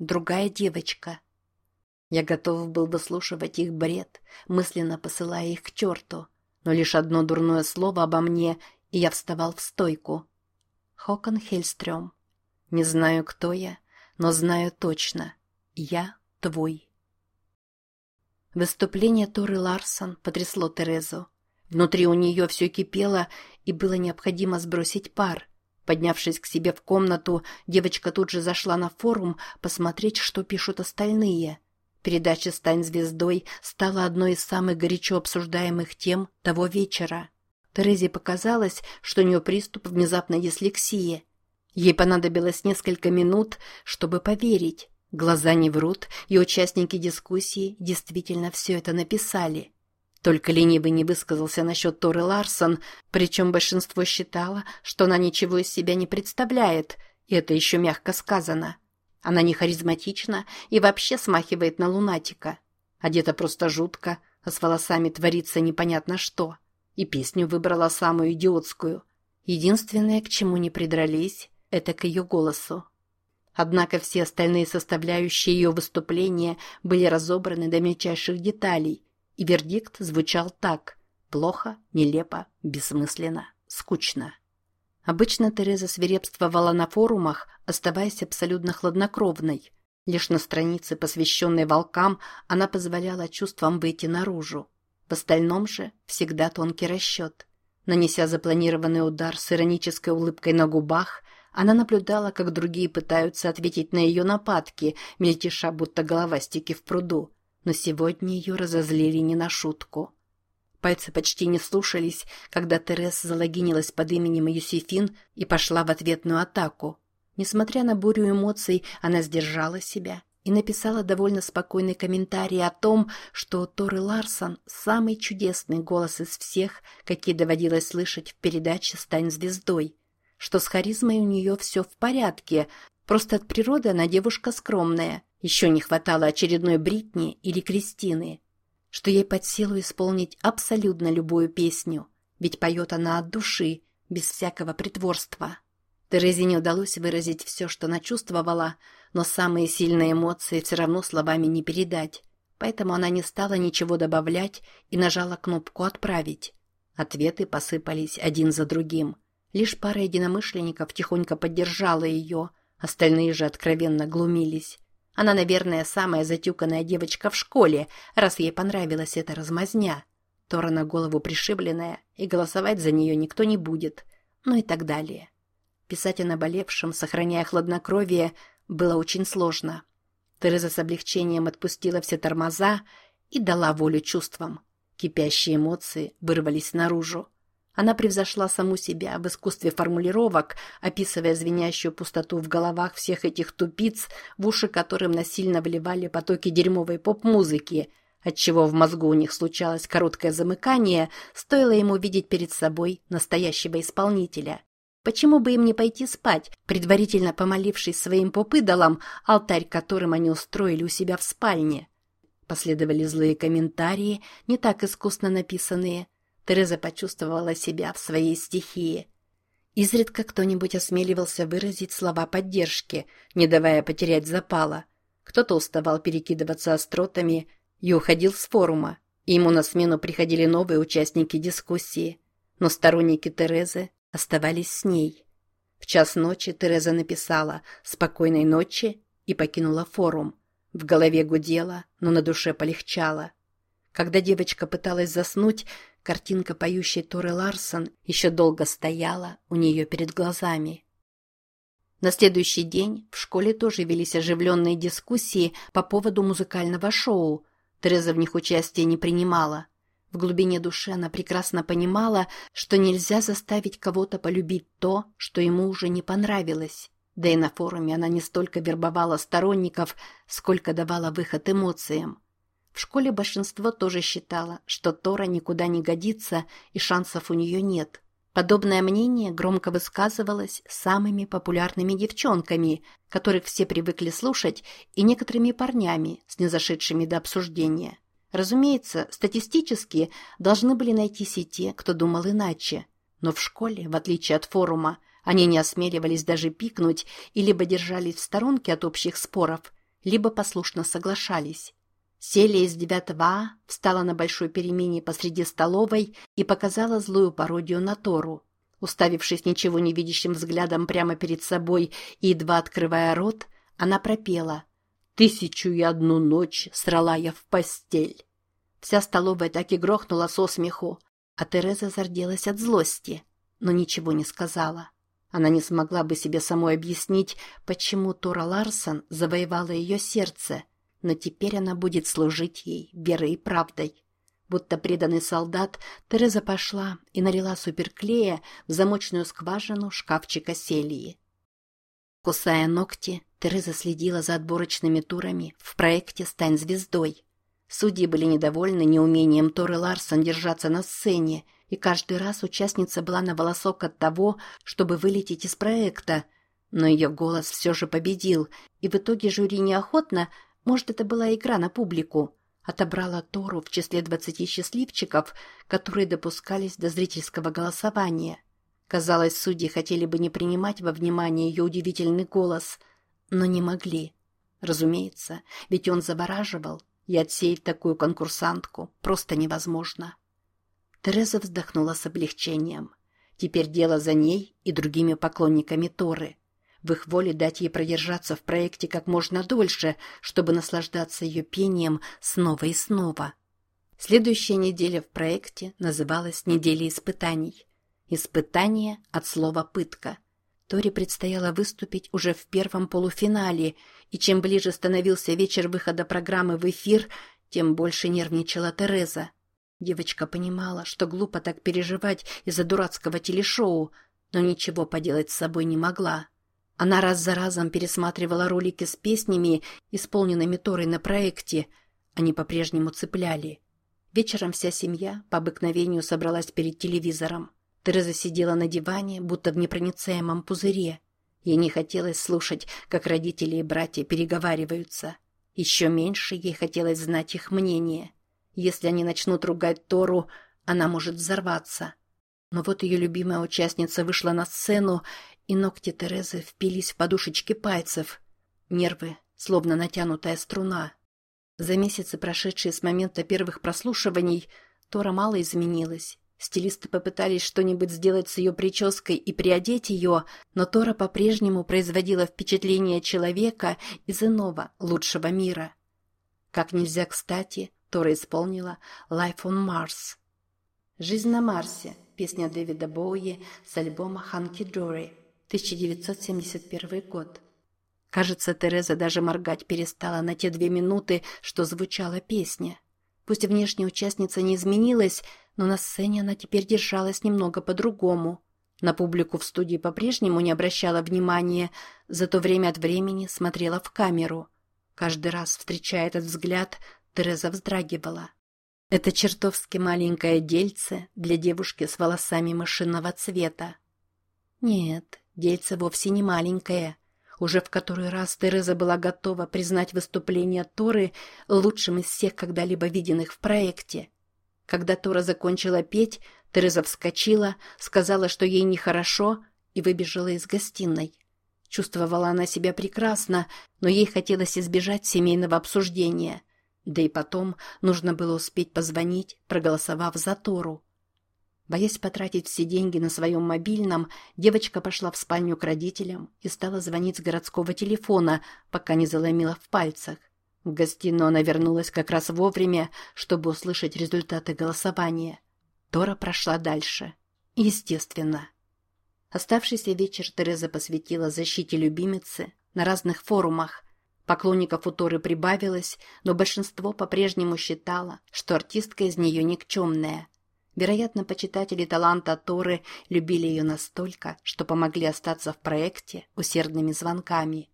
другая девочка. Я готов был выслушивать их бред, мысленно посылая их к черту, но лишь одно дурное слово обо мне, и я вставал в стойку. Хокон Хельстрём. Не знаю, кто я, но знаю точно. Я твой. Выступление Торы Ларсон потрясло Терезу. Внутри у нее все кипело, и было необходимо сбросить пар. Поднявшись к себе в комнату, девочка тут же зашла на форум посмотреть, что пишут остальные. Передача «Стань звездой» стала одной из самых горячо обсуждаемых тем того вечера. Терезе показалось, что у нее приступ внезапной дислексии. Ей понадобилось несколько минут, чтобы поверить. Глаза не врут, и участники дискуссии действительно все это написали. Только ленивый не высказался насчет Торы Ларсон, причем большинство считало, что она ничего из себя не представляет, и это еще мягко сказано. Она не харизматична и вообще смахивает на лунатика. Одета просто жутко, а с волосами творится непонятно что. И песню выбрала самую идиотскую. Единственное, к чему не придрались, это к ее голосу. Однако все остальные составляющие ее выступления были разобраны до мельчайших деталей, и вердикт звучал так – плохо, нелепо, бессмысленно, скучно. Обычно Тереза свирепствовала на форумах, оставаясь абсолютно хладнокровной. Лишь на странице, посвященной волкам, она позволяла чувствам выйти наружу. В остальном же всегда тонкий расчет. Нанеся запланированный удар с иронической улыбкой на губах, она наблюдала, как другие пытаются ответить на ее нападки, мельтеша будто головастики в пруду. Но сегодня ее разозлили не на шутку. Пальцы почти не слушались, когда Терес залогинилась под именем Юсифин и пошла в ответную атаку. Несмотря на бурю эмоций, она сдержала себя и написала довольно спокойный комментарий о том, что Торы Ларсон – самый чудесный голос из всех, какие доводилось слышать в передаче «Стань звездой», что с харизмой у нее все в порядке, просто от природы она девушка скромная, еще не хватало очередной Бритни или Кристины, что ей под силу исполнить абсолютно любую песню, ведь поет она от души, без всякого притворства. Терезе не удалось выразить все, что она чувствовала, но самые сильные эмоции все равно словами не передать, поэтому она не стала ничего добавлять и нажала кнопку «Отправить». Ответы посыпались один за другим – Лишь пара единомышленников тихонько поддержала ее, остальные же откровенно глумились. Она, наверное, самая затюканная девочка в школе, раз ей понравилась эта размазня. Тора на голову пришибленная, и голосовать за нее никто не будет. Ну и так далее. Писать о наболевшем, сохраняя хладнокровие, было очень сложно. Тереза с облегчением отпустила все тормоза и дала волю чувствам. Кипящие эмоции вырвались наружу. Она превзошла саму себя в искусстве формулировок, описывая звенящую пустоту в головах всех этих тупиц, в уши которым насильно вливали потоки дерьмовой поп-музыки, отчего в мозгу у них случалось короткое замыкание, стоило ему видеть перед собой настоящего исполнителя. Почему бы им не пойти спать, предварительно помолившись своим поп-идолам, алтарь которым они устроили у себя в спальне? Последовали злые комментарии, не так искусно написанные – Тереза почувствовала себя в своей стихии. Изредка кто-нибудь осмеливался выразить слова поддержки, не давая потерять запала. Кто-то уставал перекидываться остротами и уходил с форума, и ему на смену приходили новые участники дискуссии. Но сторонники Терезы оставались с ней. В час ночи Тереза написала «Спокойной ночи» и покинула форум. В голове гудело, но на душе полегчало. Когда девочка пыталась заснуть, Картинка поющей Торы Ларсон еще долго стояла у нее перед глазами. На следующий день в школе тоже велись оживленные дискуссии по поводу музыкального шоу. Тереза в них участия не принимала. В глубине души она прекрасно понимала, что нельзя заставить кого-то полюбить то, что ему уже не понравилось. Да и на форуме она не столько вербовала сторонников, сколько давала выход эмоциям. В школе большинство тоже считало, что Тора никуда не годится и шансов у нее нет. Подобное мнение громко высказывалось самыми популярными девчонками, которых все привыкли слушать, и некоторыми парнями, снизошедшими до обсуждения. Разумеется, статистически должны были найтись и те, кто думал иначе. Но в школе, в отличие от форума, они не осмеливались даже пикнуть и либо держались в сторонке от общих споров – либо послушно соглашались. Селия из 9 А встала на большой перемене посреди столовой и показала злую пародию на Тору. Уставившись ничего не видящим взглядом прямо перед собой и едва открывая рот, она пропела «Тысячу и одну ночь срала я в постель». Вся столовая так и грохнула со смеху, а Тереза зарделась от злости, но ничего не сказала. Она не смогла бы себе самой объяснить, почему Тора Ларсон завоевала ее сердце, но теперь она будет служить ей верой и правдой. Будто преданный солдат, Тереза пошла и налила суперклея в замочную скважину шкафчика Селии. Кусая ногти, Тереза следила за отборочными турами в проекте «Стань звездой». Судьи были недовольны неумением Торы Ларсон держаться на сцене, и каждый раз участница была на волосок от того, чтобы вылететь из проекта. Но ее голос все же победил, и в итоге жюри неохотно, может, это была игра на публику, отобрала Тору в числе двадцати счастливчиков, которые допускались до зрительского голосования. Казалось, судьи хотели бы не принимать во внимание ее удивительный голос, но не могли. Разумеется, ведь он завораживал, и отсеять такую конкурсантку просто невозможно. Тереза вздохнула с облегчением. Теперь дело за ней и другими поклонниками Торы. В их воле дать ей продержаться в проекте как можно дольше, чтобы наслаждаться ее пением снова и снова. Следующая неделя в проекте называлась «Неделя испытаний». Испытание от слова «пытка». Тори предстояло выступить уже в первом полуфинале, и чем ближе становился вечер выхода программы в эфир, тем больше нервничала Тереза. Девочка понимала, что глупо так переживать из-за дурацкого телешоу, но ничего поделать с собой не могла. Она раз за разом пересматривала ролики с песнями, исполненными Торой на проекте. Они по-прежнему цепляли. Вечером вся семья по обыкновению собралась перед телевизором. Тереза сидела на диване, будто в непроницаемом пузыре. Ей не хотелось слушать, как родители и братья переговариваются. Еще меньше ей хотелось знать их мнение. Если они начнут ругать Тору, она может взорваться. Но вот ее любимая участница вышла на сцену, и ногти Терезы впились в подушечки пальцев. Нервы, словно натянутая струна. За месяцы, прошедшие с момента первых прослушиваний, Тора мало изменилась. Стилисты попытались что-нибудь сделать с ее прической и приодеть ее, но Тора по-прежнему производила впечатление человека из иного, лучшего мира. Как нельзя кстати, Тора исполнила «Life on Mars». «Жизнь на Марсе» – песня Дэвида Боуи с альбома «Ханки Дори», 1971 год. Кажется, Тереза даже моргать перестала на те две минуты, что звучала песня. Пусть внешняя участница не изменилась, но на сцене она теперь держалась немного по-другому. На публику в студии по-прежнему не обращала внимания, зато время от времени смотрела в камеру. Каждый раз, встречая этот взгляд, Тереза вздрагивала. Это чертовски маленькое дельце для девушки с волосами мышиного цвета. Нет, дельце вовсе не маленькое. Уже в который раз Тереза была готова признать выступление Торы лучшим из всех когда-либо виденных в проекте. Когда Тора закончила петь, Тереза вскочила, сказала, что ей нехорошо, и выбежала из гостиной. Чувствовала она себя прекрасно, но ей хотелось избежать семейного обсуждения. Да и потом нужно было успеть позвонить, проголосовав за Тору. Боясь потратить все деньги на своем мобильном, девочка пошла в спальню к родителям и стала звонить с городского телефона, пока не заломила в пальцах. В гостиную она вернулась как раз вовремя, чтобы услышать результаты голосования. Тора прошла дальше. Естественно. Оставшийся вечер Тереза посвятила защите любимицы на разных форумах. Поклонников у Торы прибавилось, но большинство по-прежнему считало, что артистка из нее никчемная – Вероятно, почитатели таланта Торы любили ее настолько, что помогли остаться в проекте усердными звонками.